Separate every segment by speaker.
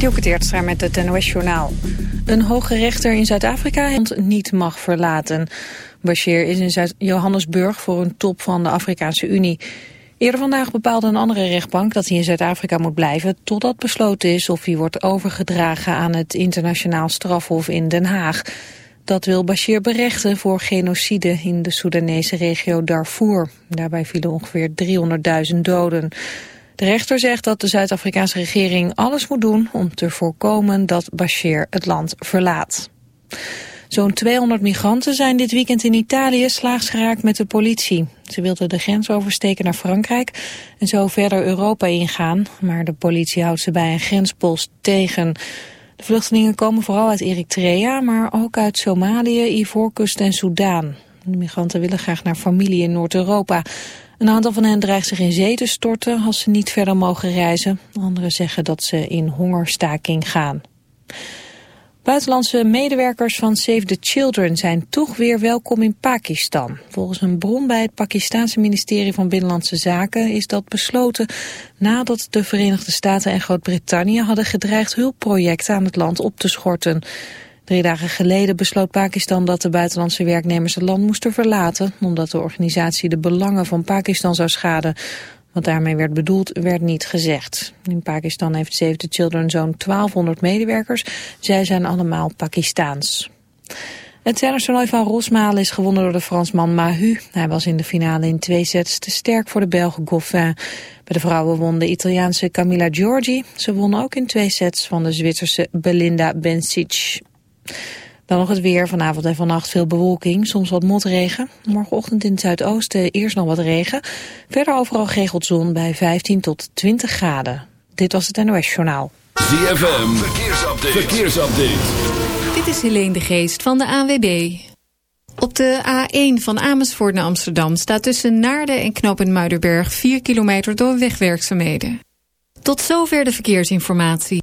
Speaker 1: Dielke Teertstra met het NOS-journaal. Een hoge rechter in Zuid-Afrika niet mag verlaten. Bashir is in Zuid-Johannesburg voor een top van de Afrikaanse Unie. Eerder vandaag bepaalde een andere rechtbank dat hij in Zuid-Afrika moet blijven... totdat besloten is of hij wordt overgedragen aan het internationaal strafhof in Den Haag. Dat wil Bashir berechten voor genocide in de Soedanese regio Darfur. Daarbij vielen ongeveer 300.000 doden. De rechter zegt dat de Zuid-Afrikaanse regering alles moet doen om te voorkomen dat Bashir het land verlaat. Zo'n 200 migranten zijn dit weekend in Italië slaags geraakt met de politie. Ze wilden de grens oversteken naar Frankrijk en zo verder Europa ingaan. Maar de politie houdt ze bij een grenspost tegen. De vluchtelingen komen vooral uit Eritrea, maar ook uit Somalië, Ivoorkust en Soudaan. De migranten willen graag naar familie in Noord-Europa. Een aantal van hen dreigt zich in zee te storten als ze niet verder mogen reizen. Anderen zeggen dat ze in hongerstaking gaan. Buitenlandse medewerkers van Save the Children zijn toch weer welkom in Pakistan. Volgens een bron bij het Pakistanse ministerie van Binnenlandse Zaken is dat besloten nadat de Verenigde Staten en Groot-Brittannië hadden gedreigd hulpprojecten aan het land op te schorten. Drie dagen geleden besloot Pakistan dat de buitenlandse werknemers het land moesten verlaten, omdat de organisatie de belangen van Pakistan zou schaden. Wat daarmee werd bedoeld, werd niet gezegd. In Pakistan heeft Save the Children zo'n 1200 medewerkers. Zij zijn allemaal Pakistaans. Het tennistoernooi van Rosmalen is gewonnen door de Fransman Mahu. Hij was in de finale in twee sets te sterk voor de Belg Goffin. Bij de vrouwen won de Italiaanse Camilla Giorgi. Ze won ook in twee sets van de Zwitserse Belinda Bencic. Dan nog het weer. Vanavond en vannacht veel bewolking, soms wat motregen. Morgenochtend in het zuidoosten eerst nog wat regen. Verder overal geregeld zon bij 15 tot 20 graden. Dit was het NOS Journaal.
Speaker 2: ZFM, verkeersupdate. verkeersupdate.
Speaker 3: Dit is Helene de Geest van de ANWB. Op de A1 van Amersfoort naar Amsterdam staat tussen Naarden en Knoop Muiderberg 4 kilometer door wegwerkzaamheden. Tot zover de verkeersinformatie.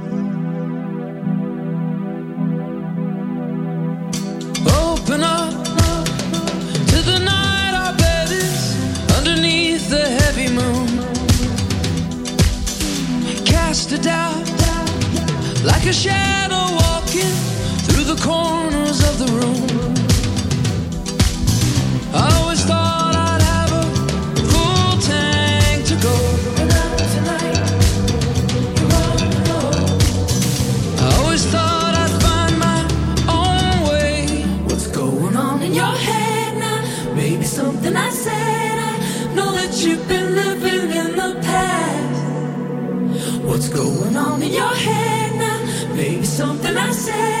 Speaker 4: It out like a shadow walking through the corners of the room.
Speaker 5: say.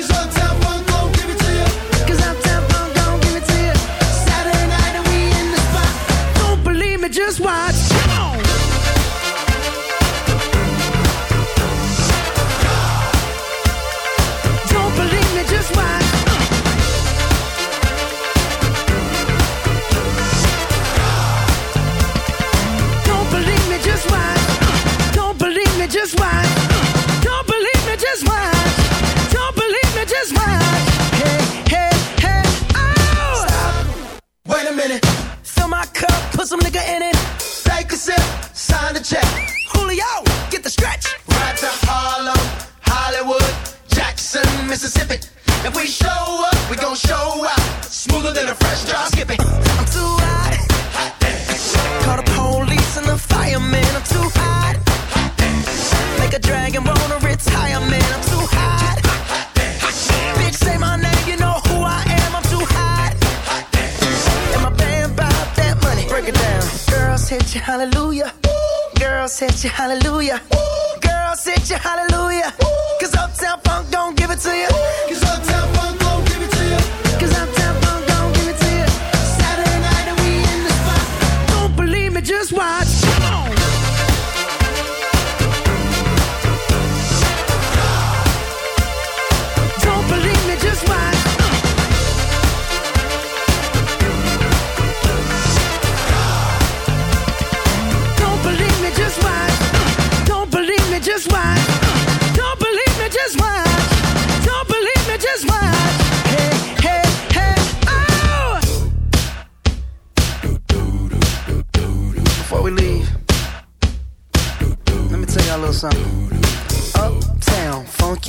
Speaker 6: Mississippi. If we show up, we gon' show out. Smoother than a fresh drop. Skip it. I'm too hot. hot dance. Call the police and the firemen. I'm too hot. hot dance. Make a dragon wanna retire, man. I'm too hot. hot dance. Bitch, say my name, you know who I am. I'm too hot. And my band that money. Break it down. Girls hit you, hallelujah. Ooh. Girls hit you, hallelujah. Ooh. Girls hit you, hallelujah. Ooh Cause Uptown Funk don't give it to you. Cause Uptown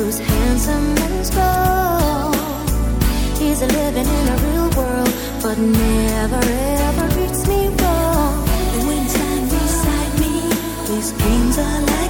Speaker 6: who's handsome and
Speaker 7: strong. He's living in a real world, but never ever treats me wrong. And when he's beside me, his dreams
Speaker 8: are like.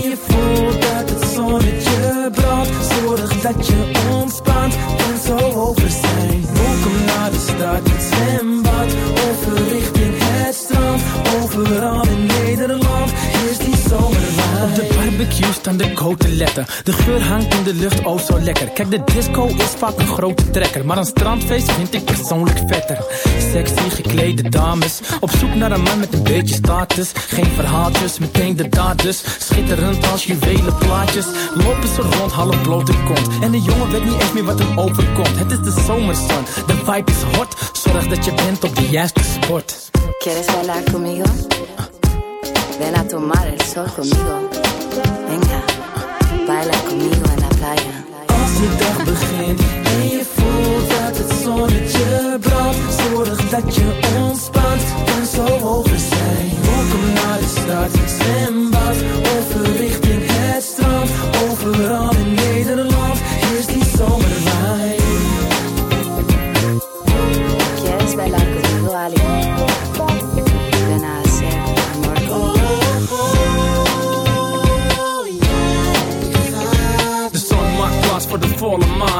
Speaker 9: dat je ontspant en zo over zijn. Welkom naar de stad, het zwembad. Over richting het strand. Overal in Nederland is die zomerwijn. Barbecue staan de letten. De geur hangt in de lucht, oh zo lekker. Kijk, de disco is vaak een grote trekker. Maar een strandfeest vind ik persoonlijk vetter. Sexy geklede dames. Op zoek naar een man met een beetje status. Geen verhaaltjes, meteen de daders. Schitterend als juwelen plaatjes. Lopen ze rond, half blote kont. En de jongen weet niet eens meer wat hem overkomt. Het is de zomerzon, de vibe is hot. Zorg dat je bent op de juiste sport.
Speaker 10: ¿Quieres bailar conmigo? Ven a tomar el sol conmigo. Baila conmigo en la playa.
Speaker 9: Als de dag begint en je voelt dat het zonnetje brandt. Zorg dat je ontspant en zo over zijn. Welkom naar de stad, zwembad. Over richting het strand. Overal in Nederland is die zomerwijn.
Speaker 10: ¿Quieres bailar conmigo, Ali?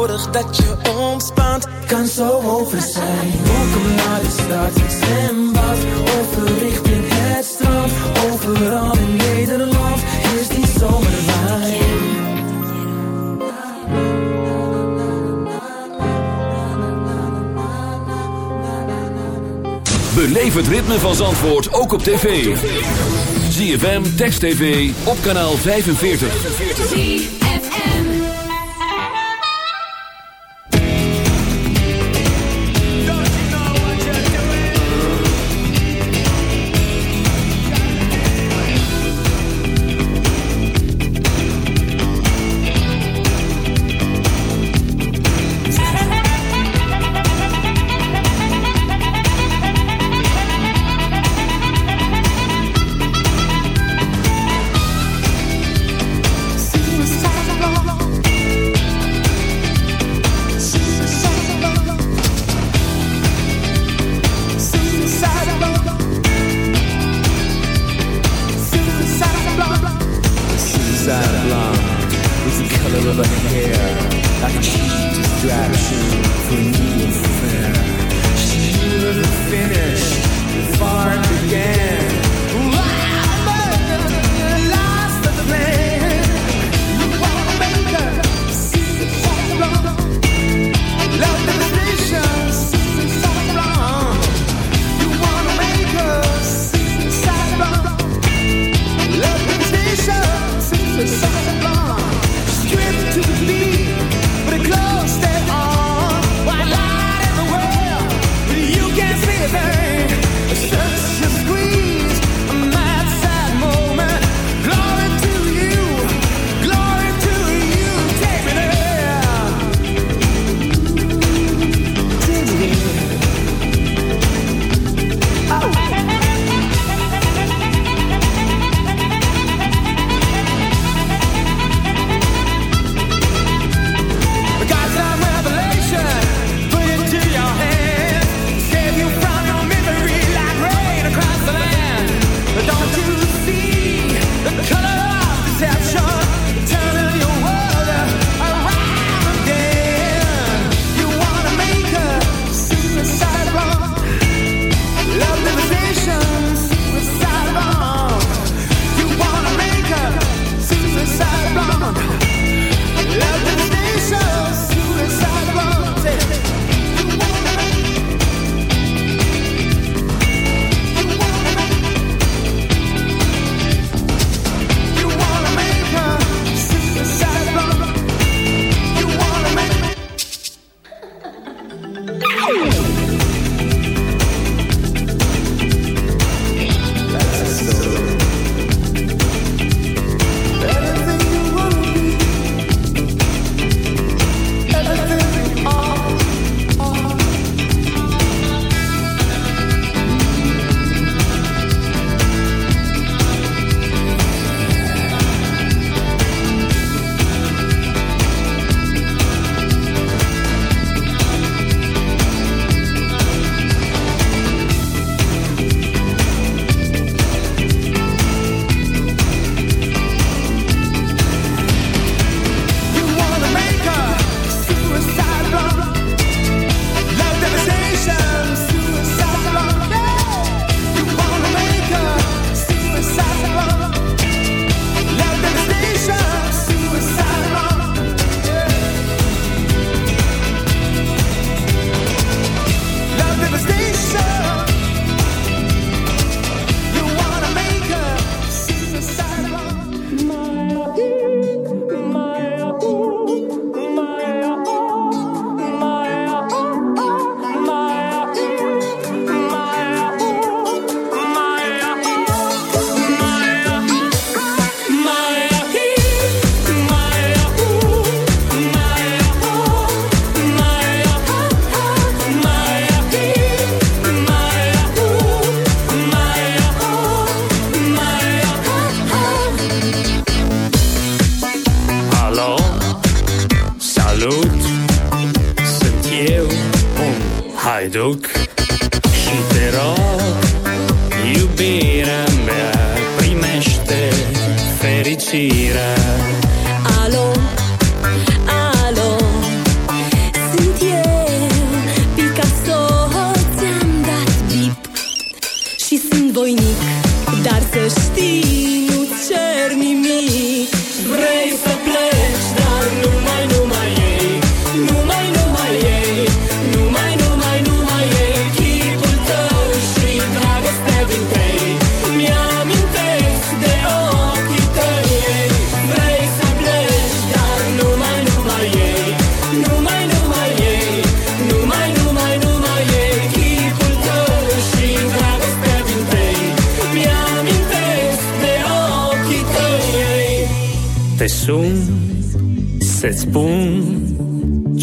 Speaker 9: Zorg dat je ontspant, kan zo over zijn. Welkom naar de stad, zwembad. Over richting het strand. Overal in Nederland is die zomerwijn.
Speaker 2: Beleef het ritme van Zandvoort ook op tv. ZFM, Text TV, op kanaal 45.
Speaker 11: for you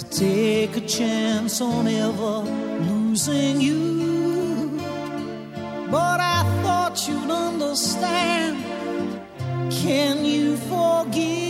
Speaker 5: to
Speaker 12: take a chance on ever losing you. But I thought you'd understand. Can you forgive?